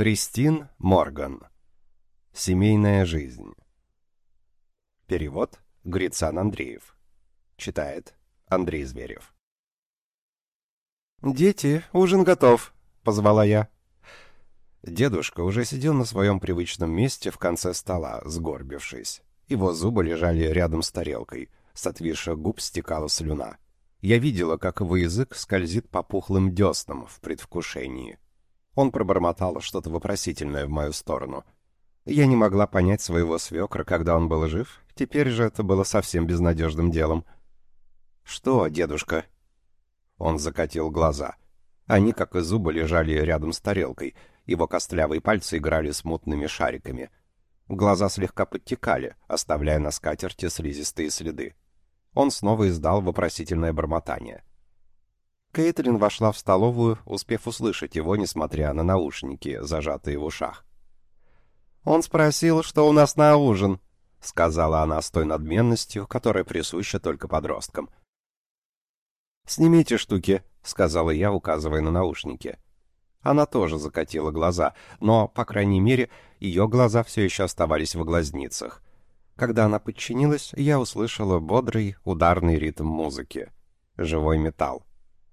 Кристин Морган. Семейная жизнь. Перевод Грицан Андреев. Читает Андрей Зверев. «Дети, ужин готов», — позвала я. Дедушка уже сидел на своем привычном месте в конце стола, сгорбившись. Его зубы лежали рядом с тарелкой. С отвисших губ стекала слюна. Я видела, как его язык скользит по пухлым деснам в предвкушении. Он пробормотал что-то вопросительное в мою сторону. Я не могла понять своего свекра, когда он был жив. Теперь же это было совсем безнадежным делом. «Что, дедушка?» Он закатил глаза. Они, как и зубы, лежали рядом с тарелкой. Его костлявые пальцы играли с мутными шариками. Глаза слегка подтекали, оставляя на скатерти слизистые следы. Он снова издал вопросительное бормотание. Кейтлин вошла в столовую, успев услышать его, несмотря на наушники, зажатые в ушах. «Он спросил, что у нас на ужин», — сказала она с той надменностью, которая присуща только подросткам. «Снимите штуки», — сказала я, указывая на наушники. Она тоже закатила глаза, но, по крайней мере, ее глаза все еще оставались в глазницах. Когда она подчинилась, я услышала бодрый, ударный ритм музыки. Живой металл.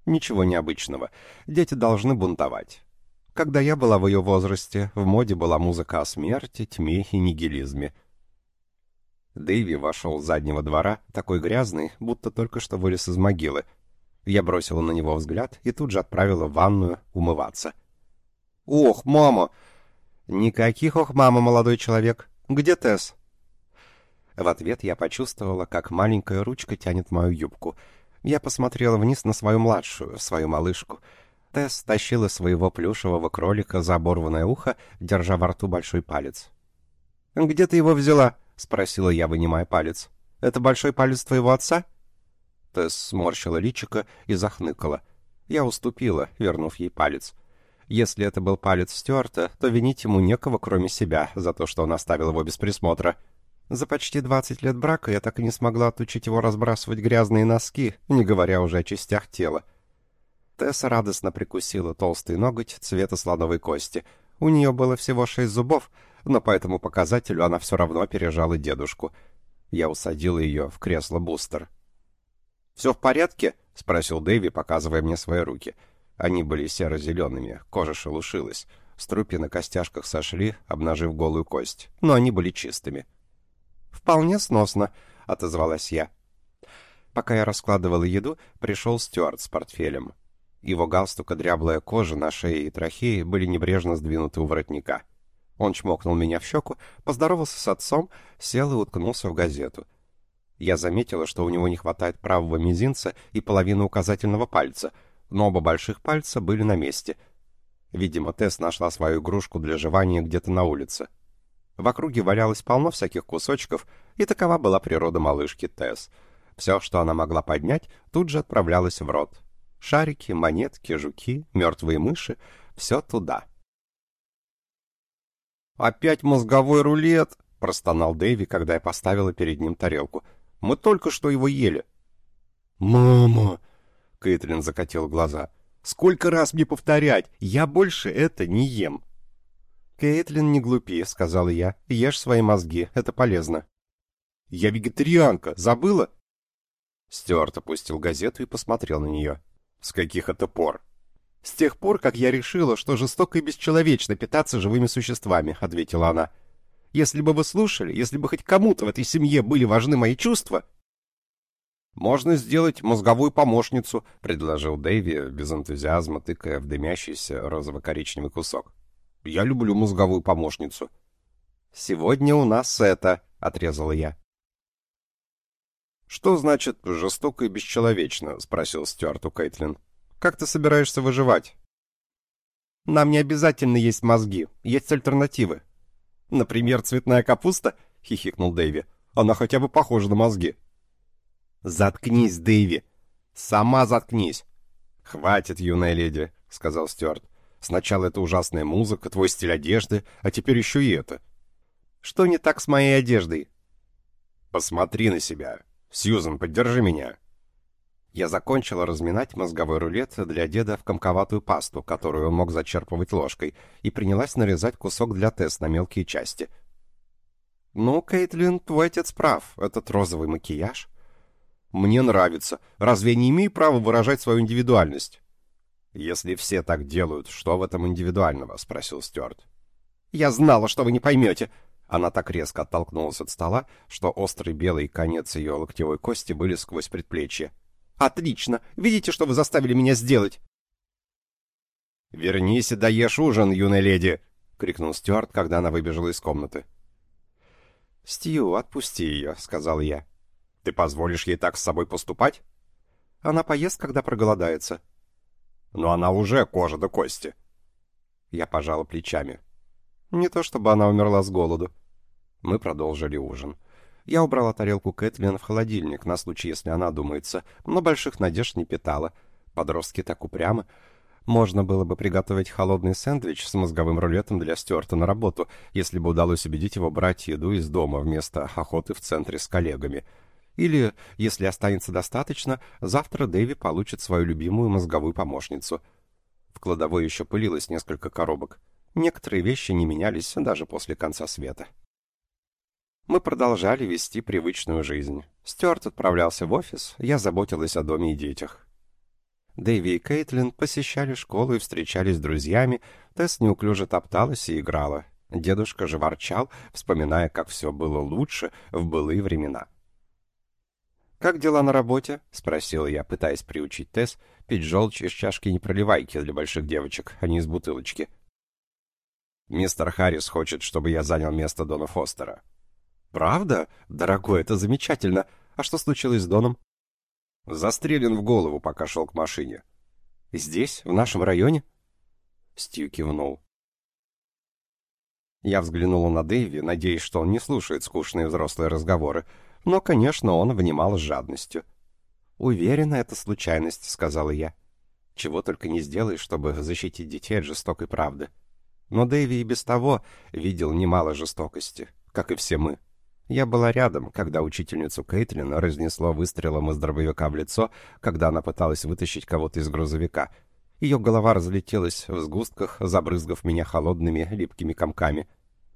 Ничего необычного. Дети должны бунтовать. Когда я была в ее возрасте, в моде была музыка о смерти, тьме и нигилизме. Дэйви вошел с заднего двора, такой грязный, будто только что вылез из могилы. Я бросила на него взгляд и тут же отправила в ванную умываться. «Ох, мама!» «Никаких ох, мама, молодой человек! Где Тесс?» В ответ я почувствовала, как маленькая ручка тянет мою юбку — я посмотрела вниз на свою младшую, свою малышку. Тесс тащила своего плюшевого кролика за оборванное ухо, держа во рту большой палец. «Где ты его взяла?» — спросила я, вынимая палец. «Это большой палец твоего отца?» Тесс сморщила личико и захныкала. Я уступила, вернув ей палец. Если это был палец Стюарта, то винить ему некого, кроме себя, за то, что он оставил его без присмотра. За почти 20 лет брака я так и не смогла отучить его разбрасывать грязные носки, не говоря уже о частях тела. Тесса радостно прикусила толстый ноготь цвета слоновой кости. У нее было всего шесть зубов, но по этому показателю она все равно опережала дедушку. Я усадил ее в кресло-бустер. «Все в порядке?» — спросил Дэви, показывая мне свои руки. Они были серо-зелеными, кожа шелушилась. Струпи на костяшках сошли, обнажив голую кость, но они были чистыми. — «Вполне сносно», — отозвалась я. Пока я раскладывала еду, пришел Стюарт с портфелем. Его галстук дряблая кожа на шее и трахее были небрежно сдвинуты у воротника. Он чмокнул меня в щеку, поздоровался с отцом, сел и уткнулся в газету. Я заметила, что у него не хватает правого мизинца и половины указательного пальца, но оба больших пальца были на месте. Видимо, Тесс нашла свою игрушку для жевания где-то на улице. В округе валялось полно всяких кусочков, и такова была природа малышки Тесс. Все, что она могла поднять, тут же отправлялось в рот. Шарики, монетки, жуки, мертвые мыши — все туда. «Опять мозговой рулет!» — простонал Дэйви, когда я поставила перед ним тарелку. «Мы только что его ели». «Мама!» — Кэтлин закатил глаза. «Сколько раз мне повторять? Я больше это не ем!» «Кейтлин, не глупи», — сказала я. «Ешь свои мозги, это полезно». «Я вегетарианка, забыла?» Стюарт опустил газету и посмотрел на нее. «С каких это пор?» «С тех пор, как я решила, что жестоко и бесчеловечно питаться живыми существами», — ответила она. «Если бы вы слушали, если бы хоть кому-то в этой семье были важны мои чувства...» «Можно сделать мозговую помощницу», — предложил Дэйви, без энтузиазма тыкая в дымящийся розово-коричневый кусок. Я люблю мозговую помощницу. Сегодня у нас это, отрезала я. Что значит жестоко и бесчеловечно? спросил Стюарт у Кейтлин. Как ты собираешься выживать? Нам не обязательно есть мозги, есть альтернативы. Например, цветная капуста, хихикнул Дэйви. Она хотя бы похожа на мозги. Заткнись, Дэйви. Сама заткнись. Хватит, юная леди, сказал Стюарт. Сначала это ужасная музыка, твой стиль одежды, а теперь еще и это. Что не так с моей одеждой? Посмотри на себя. Сьюзан, поддержи меня. Я закончила разминать мозговой рулет для деда в комковатую пасту, которую он мог зачерпывать ложкой, и принялась нарезать кусок для Тесс на мелкие части. «Ну, Кейтлин, твой отец прав. Этот розовый макияж...» «Мне нравится. Разве я не имею права выражать свою индивидуальность?» «Если все так делают, что в этом индивидуального?» — спросил Стюарт. «Я знала, что вы не поймете!» Она так резко оттолкнулась от стола, что острый белый конец ее локтевой кости были сквозь предплечье. «Отлично! Видите, что вы заставили меня сделать?» «Вернись и доешь ужин, юная леди!» — крикнул Стюарт, когда она выбежала из комнаты. «Стью, отпусти ее», — сказал я. «Ты позволишь ей так с собой поступать?» «Она поест, когда проголодается». «Но она уже кожа до кости». Я пожала плечами. Не то чтобы она умерла с голоду. Мы продолжили ужин. Я убрала тарелку Кэтлин в холодильник на случай, если она думается, но больших надежд не питала. Подростки так упрямы. Можно было бы приготовить холодный сэндвич с мозговым рулетом для Стюарта на работу, если бы удалось убедить его брать еду из дома вместо охоты в центре с коллегами. Или, если останется достаточно, завтра Дэви получит свою любимую мозговую помощницу. В кладовой еще пылилось несколько коробок. Некоторые вещи не менялись даже после конца света. Мы продолжали вести привычную жизнь. Стюарт отправлялся в офис, я заботилась о доме и детях. Дэви и Кейтлин посещали школу и встречались с друзьями, Тесс неуклюже топталась и играла. Дедушка же ворчал, вспоминая, как все было лучше в былые времена. «Как дела на работе?» — спросил я, пытаясь приучить Тесс пить желчь из чашки непроливайки для больших девочек, а не из бутылочки. Мистер Харрис хочет, чтобы я занял место Дона Фостера. Правда? Дорогой, это замечательно. А что случилось с Доном? Застрелен в голову, пока шел к машине. Здесь, в нашем районе? Стью кивнул. Я взглянула на Дэйви, надеясь, что он не слушает скучные взрослые разговоры, но, конечно, он внимал с жадностью. «Уверена, это случайность», — сказала я. «Чего только не сделаешь, чтобы защитить детей от жестокой правды». Но Дэви и без того видел немало жестокости, как и все мы. Я была рядом, когда учительницу Кейтлин разнесло выстрелом из дробовика в лицо, когда она пыталась вытащить кого-то из грузовика. Ее голова разлетелась в сгустках, забрызгав меня холодными липкими комками.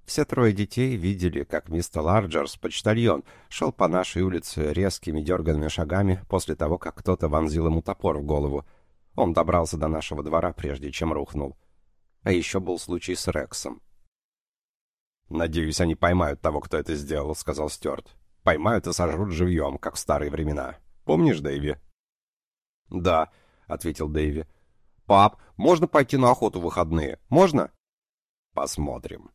Все трое детей видели, как мистер Ларджерс, почтальон, шел по нашей улице резкими дерганными шагами после того, как кто-то вонзил ему топор в голову. Он добрался до нашего двора, прежде чем рухнул. А еще был случай с Рексом. «Надеюсь, они поймают того, кто это сделал», — сказал Стюарт. «Поймают и сожрут живьем, как в старые времена. Помнишь, Дэйви?» «Да», — ответил Дэйви. «Пап, можно пойти на охоту в выходные? Можно?» «Посмотрим».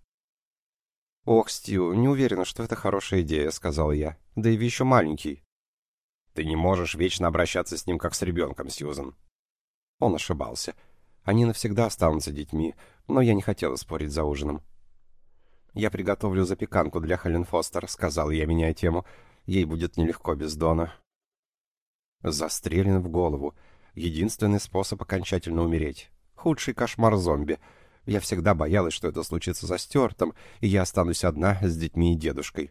«Ох, Стью, не уверена, что это хорошая идея», — сказал я. «Дэйви еще маленький». «Ты не можешь вечно обращаться с ним, как с ребенком, Сьюзен». Он ошибался. Они навсегда останутся детьми, но я не хотела спорить за ужином. «Я приготовлю запеканку для Хелен Фостер», — сказал я, меняя тему. «Ей будет нелегко без Дона». Застрелен в голову. Единственный способ окончательно умереть. Худший кошмар зомби. Я всегда боялась, что это случится за Стюартом, и я останусь одна с детьми и дедушкой.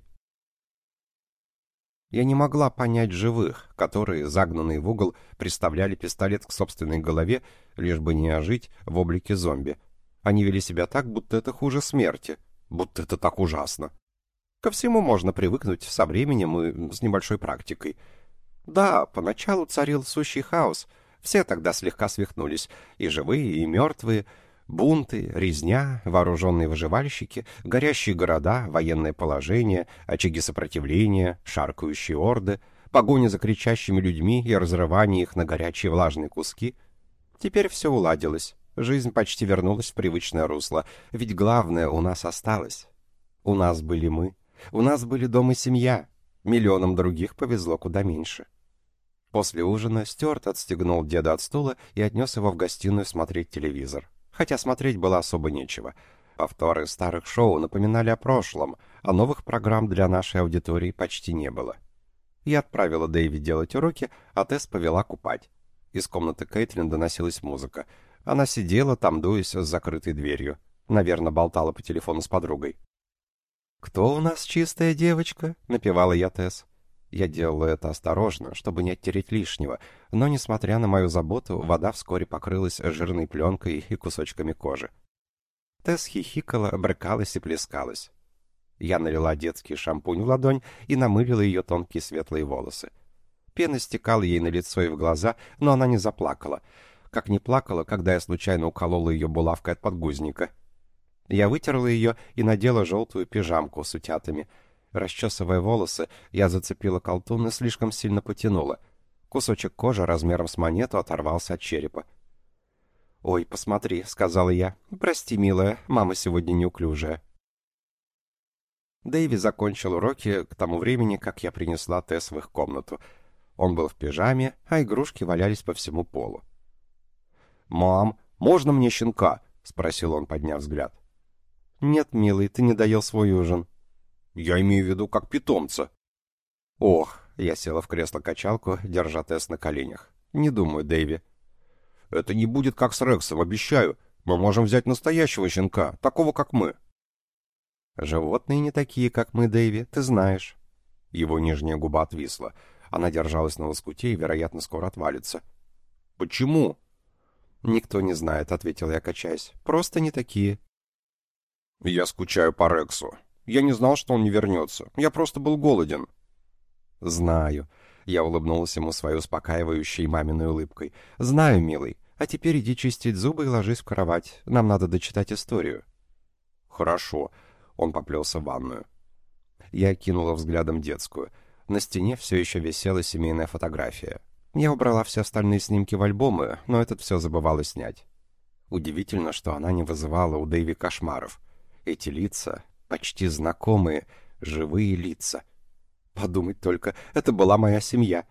Я не могла понять живых, которые, загнанные в угол, приставляли пистолет к собственной голове, лишь бы не ожить в облике зомби. Они вели себя так, будто это хуже смерти, будто это так ужасно. Ко всему можно привыкнуть со временем и с небольшой практикой. Да, поначалу царил сущий хаос. Все тогда слегка свихнулись, и живые, и мертвые — Бунты, резня, вооруженные выживальщики, горящие города, военное положение, очаги сопротивления, шаркающие орды, погоня за кричащими людьми и разрывание их на горячие влажные куски. Теперь все уладилось. Жизнь почти вернулась в привычное русло, ведь главное у нас осталось. У нас были мы, у нас были дом и семья, миллионам других повезло куда меньше. После ужина Стюарт отстегнул деда от стула и отнес его в гостиную смотреть телевизор хотя смотреть было особо нечего. Повторы старых шоу напоминали о прошлом, а новых программ для нашей аудитории почти не было. Я отправила Дэйви делать уроки, а Тесс повела купать. Из комнаты Кейтлин доносилась музыка. Она сидела там, дуясь с закрытой дверью. Наверное, болтала по телефону с подругой. «Кто у нас чистая девочка?» — напевала я Тесс. Я делала это осторожно, чтобы не оттереть лишнего, но, несмотря на мою заботу, вода вскоре покрылась жирной пленкой и кусочками кожи. Тесс хихикала, брыкалась и плескалась. Я налила детский шампунь в ладонь и намылила ее тонкие светлые волосы. Пена стекала ей на лицо и в глаза, но она не заплакала. Как не плакала, когда я случайно уколола ее булавкой от подгузника. Я вытерла ее и надела желтую пижамку с утятами. Расчесывая волосы, я зацепила колтун и слишком сильно потянула. Кусочек кожи размером с монету оторвался от черепа. «Ой, посмотри», — сказала я. «Прости, милая, мама сегодня неуклюжая». Дэйви закончил уроки к тому времени, как я принесла Тесс в их комнату. Он был в пижаме, а игрушки валялись по всему полу. «Мам, можно мне щенка?» — спросил он, подняв взгляд. «Нет, милый, ты не доел свой ужин». «Я имею в виду как питомца». «Ох», — я села в кресло-качалку, держа Тесс на коленях. «Не думаю, Дэйви». Это не будет как с Рексом, обещаю. Мы можем взять настоящего щенка, такого, как мы. Животные не такие, как мы, Дэйви, ты знаешь. Его нижняя губа отвисла. Она держалась на лоскуте и, вероятно, скоро отвалится. Почему? Никто не знает, ответил я, качаясь. Просто не такие. Я скучаю по Рексу. Я не знал, что он не вернется. Я просто был голоден. Знаю. Я улыбнулась ему своей успокаивающей маминой улыбкой. «Знаю, милый. А теперь иди чистить зубы и ложись в кровать. Нам надо дочитать историю». «Хорошо». Он поплелся в ванную. Я кинула взглядом детскую. На стене все еще висела семейная фотография. Я убрала все остальные снимки в альбомы, но этот все забывала снять. Удивительно, что она не вызывала у Дэйви кошмаров. Эти лица, почти знакомые, живые лица — Подумать только, это была моя семья.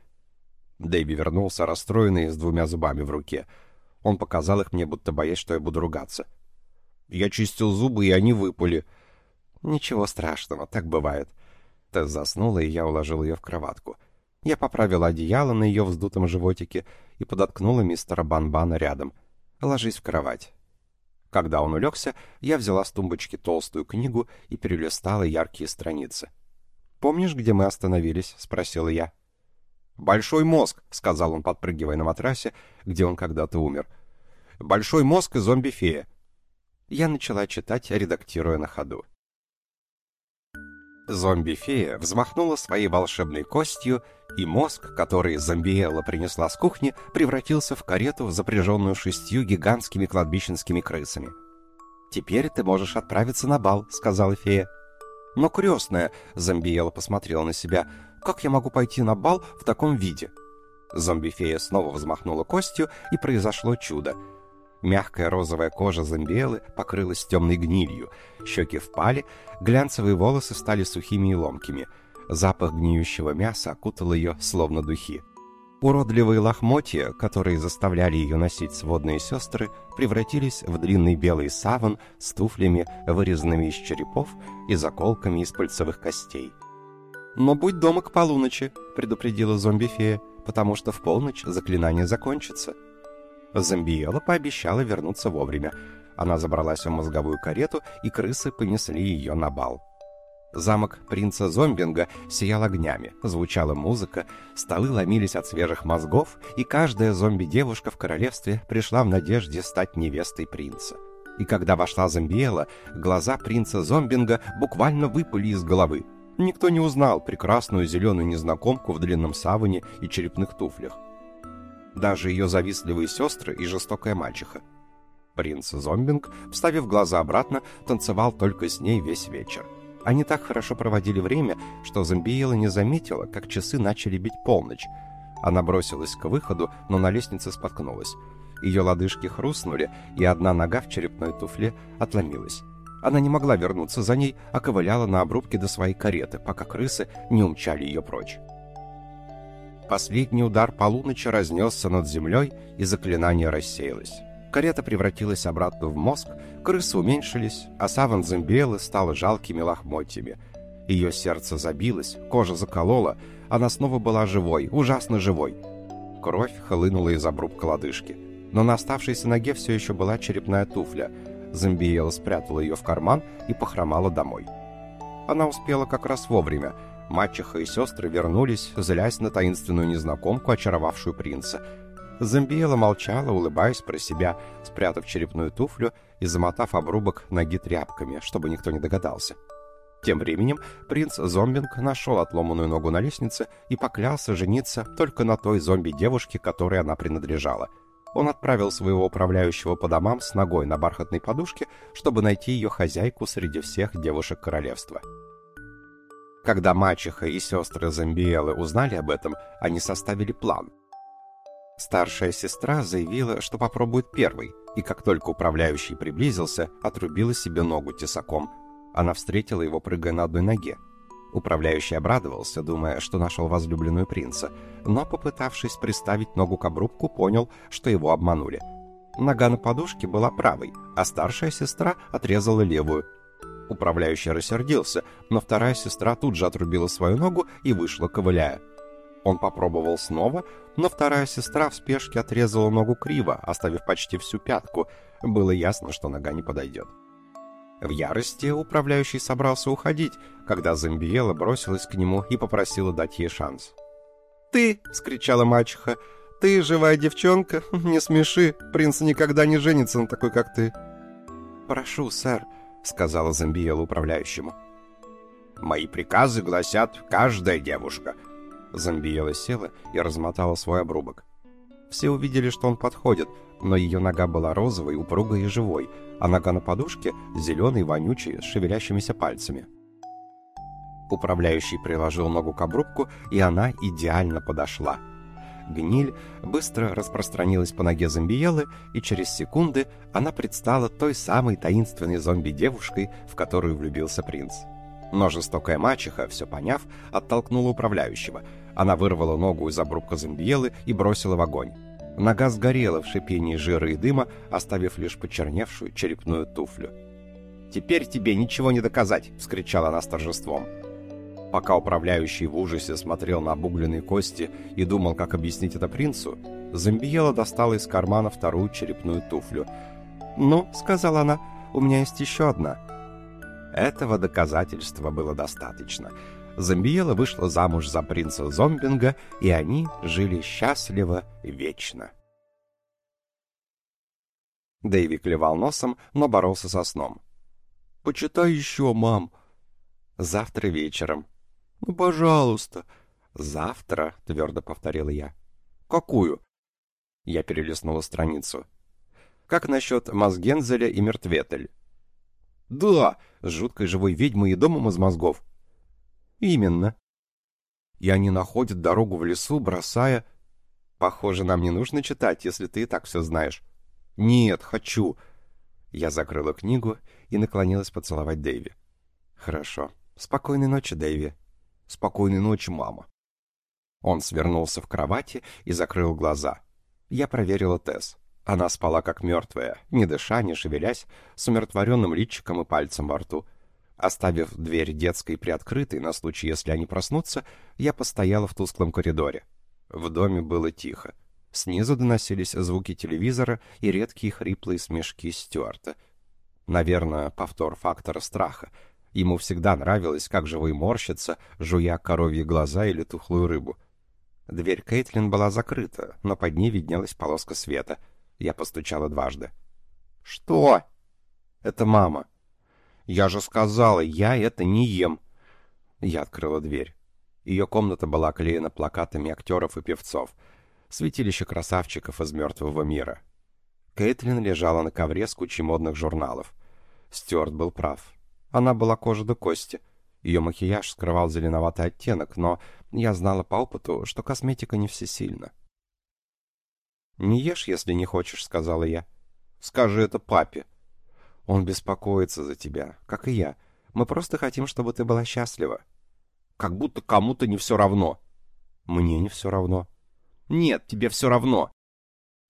Дэйби вернулся расстроенный с двумя зубами в руке. Он показал их мне, будто боясь, что я буду ругаться. Я чистил зубы, и они выпали. Ничего страшного, так бывает. Тесс заснула, и я уложил ее в кроватку. Я поправил одеяло на ее вздутом животике и подоткнула мистера Банбана рядом. «Ложись в кровать». Когда он улегся, я взяла с тумбочки толстую книгу и перелистала яркие страницы. «Помнишь, где мы остановились?» — спросил я. «Большой мозг», — сказал он, подпрыгивая на матрасе, где он когда-то умер. «Большой мозг и зомби-фея». Я начала читать, редактируя на ходу. Зомби-фея взмахнула своей волшебной костью, и мозг, который зомбиела принесла с кухни, превратился в карету, запряженную шестью гигантскими кладбищенскими крысами. «Теперь ты можешь отправиться на бал», — сказала фея. «Но, крестная», — Зомбиела посмотрела на себя, — «как я могу пойти на бал в таком виде?» Зомби-фея снова взмахнула костью, и произошло чудо. Мягкая розовая кожа зомбиэлы покрылась темной гнилью, щеки впали, глянцевые волосы стали сухими и ломкими. Запах гниющего мяса окутал ее, словно духи. Уродливые лохмотья, которые заставляли ее носить сводные сестры, превратились в длинный белый саван с туфлями, вырезанными из черепов и заколками из пыльцевых костей. «Но будь дома к полуночи», — предупредила зомби-фея, «потому что в полночь заклинание закончится». Зомбиела пообещала вернуться вовремя. Она забралась в мозговую карету, и крысы понесли ее на бал. Замок принца Зомбинга сиял огнями, звучала музыка, столы ломились от свежих мозгов, и каждая зомби-девушка в королевстве пришла в надежде стать невестой принца. И когда вошла Зомбиэла, глаза принца Зомбинга буквально выпали из головы. Никто не узнал прекрасную зеленую незнакомку в длинном саване и черепных туфлях. Даже ее завистливые сестры и жестокая мачеха. Принц Зомбинг, вставив глаза обратно, танцевал только с ней весь вечер. Они так хорошо проводили время, что Зомбиела не заметила, как часы начали бить полночь. Она бросилась к выходу, но на лестнице споткнулась. Ее лодыжки хрустнули, и одна нога в черепной туфле отломилась. Она не могла вернуться за ней, а ковыляла на обрубке до своей кареты, пока крысы не умчали ее прочь. Последний удар полуночи разнесся над землей, и заклинание рассеялось. Карета превратилась обратно в мозг, крысы уменьшились, а саван Зомбиэлы стала жалкими лохмотьями. Ее сердце забилось, кожа заколола, она снова была живой, ужасно живой. Кровь хлынула из обрубка лодыжки. Но на оставшейся ноге все еще была черепная туфля. Зомбиела спрятала ее в карман и похромала домой. Она успела как раз вовремя. Мачеха и сестры вернулись, злясь на таинственную незнакомку, очаровавшую принца. Замбиела молчала, улыбаясь про себя, спрятав черепную туфлю и замотав обрубок ноги тряпками, чтобы никто не догадался. Тем временем принц Зомбинг нашел отломанную ногу на лестнице и поклялся жениться только на той зомби-девушке, которой она принадлежала. Он отправил своего управляющего по домам с ногой на бархатной подушке, чтобы найти ее хозяйку среди всех девушек королевства. Когда мачеха и сестры Зомбиэлы узнали об этом, они составили план. Старшая сестра заявила, что попробует первой, и как только управляющий приблизился, отрубила себе ногу тесаком – она встретила его, прыгая на одной ноге. Управляющий обрадовался, думая, что нашел возлюбленную принца, но, попытавшись приставить ногу к обрубку, понял, что его обманули. Нога на подушке была правой, а старшая сестра отрезала левую. Управляющий рассердился, но вторая сестра тут же отрубила свою ногу и вышла, ковыляя. Он попробовал снова, но вторая сестра в спешке отрезала ногу криво, оставив почти всю пятку. Было ясно, что нога не подойдет. В ярости управляющий собрался уходить, когда Замбиела бросилась к нему и попросила дать ей шанс. «Ты!» — скричала мачеха. «Ты, живая девчонка, не смеши, принц никогда не женится на такой, как ты». «Прошу, сэр», — сказала Замбиела управляющему. «Мои приказы гласят «каждая девушка». Замбиела села и размотала свой обрубок. Все увидели, что он подходит, но ее нога была розовой, упругой и живой, а нога на подушке зеленой, вонючей, с шевелящимися пальцами. Управляющий приложил ногу к обрубку, и она идеально подошла. Гниль быстро распространилась по ноге зомбиелы, и через секунды она предстала той самой таинственной зомби-девушкой, в которую влюбился принц. Но жестокая мачеха, все поняв, оттолкнула управляющего. Она вырвала ногу из обрубка зомбиелы и бросила в огонь. Нога сгорела в шипении жира и дыма, оставив лишь почерневшую черепную туфлю. «Теперь тебе ничего не доказать!» — вскричала она с торжеством. Пока управляющий в ужасе смотрел на обугленные кости и думал, как объяснить это принцу, Замбиела достала из кармана вторую черепную туфлю. «Ну», — сказала она, — «у меня есть еще одна». Этого доказательства было достаточно — Замбиела вышла замуж за принца Зомбинга, и они жили счастливо вечно. Дэйви клевал носом, но боролся со сном. «Почитай еще, мам». «Завтра вечером». «Ну, пожалуйста». «Завтра», — твердо повторила я. «Какую?» Я перелистнула страницу. «Как насчет Мазгензеля и Мертветель?» «Да, с жуткой живой ведьмой и домом из мозгов. Именно. И они находят дорогу в лесу, бросая... Похоже, нам не нужно читать, если ты и так все знаешь. Нет, хочу. Я закрыла книгу и наклонилась поцеловать Дэйви. Хорошо. Спокойной ночи, Дэйви. Спокойной ночи, мама. Он свернулся в кровати и закрыл глаза. Я проверила Тесс. Она спала как мертвая, не дыша, не шевелясь, с умиротворенным личиком и пальцем во рту. Оставив дверь детской приоткрытой на случай, если они проснутся, я постояла в тусклом коридоре. В доме было тихо. Снизу доносились звуки телевизора и редкие хриплые смешки Стюарта. Наверное, повтор фактора страха. Ему всегда нравилось, как живой морщится, жуя коровьи глаза или тухлую рыбу. Дверь Кейтлин была закрыта, но под ней виднелась полоска света. Я постучала дважды. «Что?» «Это мама», «Я же сказала, я это не ем!» Я открыла дверь. Ее комната была оклеена плакатами актеров и певцов. Святилище красавчиков из мертвого мира. Кэтлин лежала на ковре с кучей модных журналов. Стюарт был прав. Она была кожа до кости. Ее макияж скрывал зеленоватый оттенок, но я знала по опыту, что косметика не всесильна. «Не ешь, если не хочешь», — сказала я. «Скажи это папе», он беспокоится за тебя, как и я. Мы просто хотим, чтобы ты была счастлива. Как будто кому-то не все равно. Мне не все равно. Нет, тебе все равно.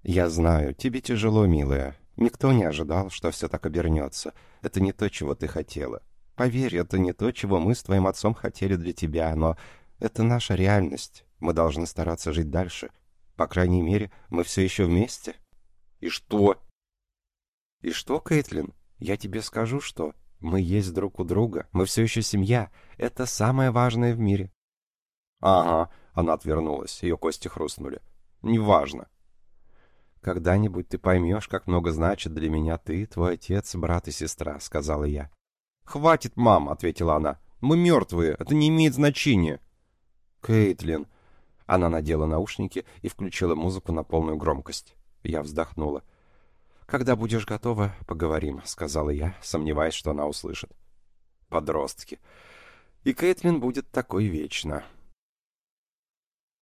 Я знаю, тебе тяжело, милая. Никто не ожидал, что все так обернется. Это не то, чего ты хотела. Поверь, это не то, чего мы с твоим отцом хотели для тебя, но это наша реальность. Мы должны стараться жить дальше. По крайней мере, мы все еще вместе. И что? И что, Кейтлин? Я тебе скажу, что мы есть друг у друга, мы все еще семья. Это самое важное в мире. «Ага», — она отвернулась, ее кости хрустнули. «Неважно». «Когда-нибудь ты поймешь, как много значит для меня ты, твой отец, брат и сестра», — сказала я. «Хватит, мам», — ответила она. «Мы мертвые, это не имеет значения». «Кейтлин». Она надела наушники и включила музыку на полную громкость. Я вздохнула. «Когда будешь готова, поговорим», — сказала я, сомневаясь, что она услышит. «Подростки. И Кейтлин будет такой вечно».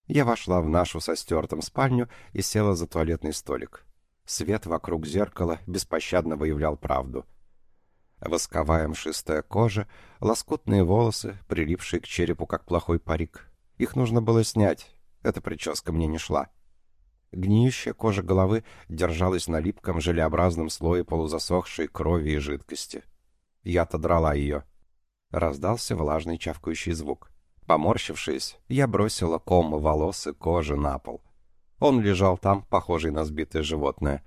Я вошла в нашу со стертым спальню и села за туалетный столик. Свет вокруг зеркала беспощадно выявлял правду. Восковая мшистая кожа, лоскутные волосы, прилипшие к черепу, как плохой парик. Их нужно было снять. Эта прическа мне не шла. Гниющая кожа головы держалась на липком желеобразном слое полузасохшей крови и жидкости. Я отодрала ее. Раздался влажный чавкающий звук. Поморщившись, я бросила ком волос и кожи на пол. Он лежал там, похожий на сбитое животное.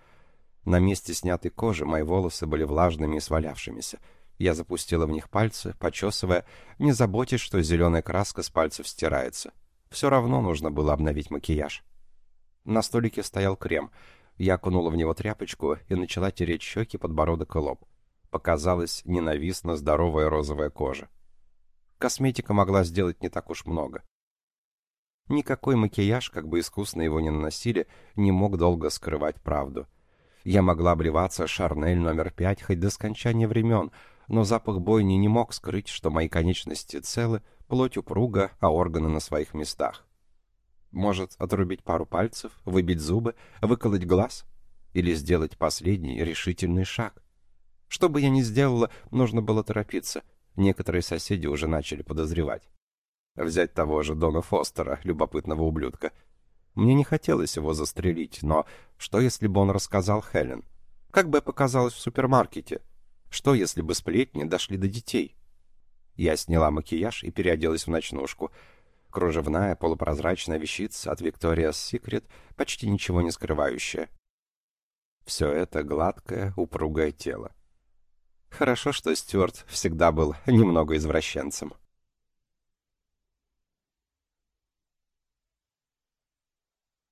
На месте снятой кожи мои волосы были влажными и свалявшимися. Я запустила в них пальцы, почесывая, не заботясь, что зеленая краска с пальцев стирается. Все равно нужно было обновить макияж. На столике стоял крем. Я окунула в него тряпочку и начала тереть щеки, подбородок и лоб. Показалась ненавистно здоровая розовая кожа. Косметика могла сделать не так уж много. Никакой макияж, как бы искусно его ни наносили, не мог долго скрывать правду. Я могла обливаться Шарнель номер пять хоть до скончания времен, но запах бойни не мог скрыть, что мои конечности целы, плоть упруга, а органы на своих местах. Может, отрубить пару пальцев, выбить зубы, выколоть глаз? Или сделать последний решительный шаг? Что бы я ни сделала, нужно было торопиться — Некоторые соседи уже начали подозревать. Взять того же Дона Фостера, любопытного ублюдка. Мне не хотелось его застрелить, но что если бы он рассказал Хелен? Как бы показалось в супермаркете? Что если бы сплетни дошли до детей? Я сняла макияж и переоделась в ночнушку. Кружевная полупрозрачная вещица от Victoria's Secret, почти ничего не скрывающая. Все это гладкое, упругое тело. Хорошо, что Стюарт всегда был немного извращенцем.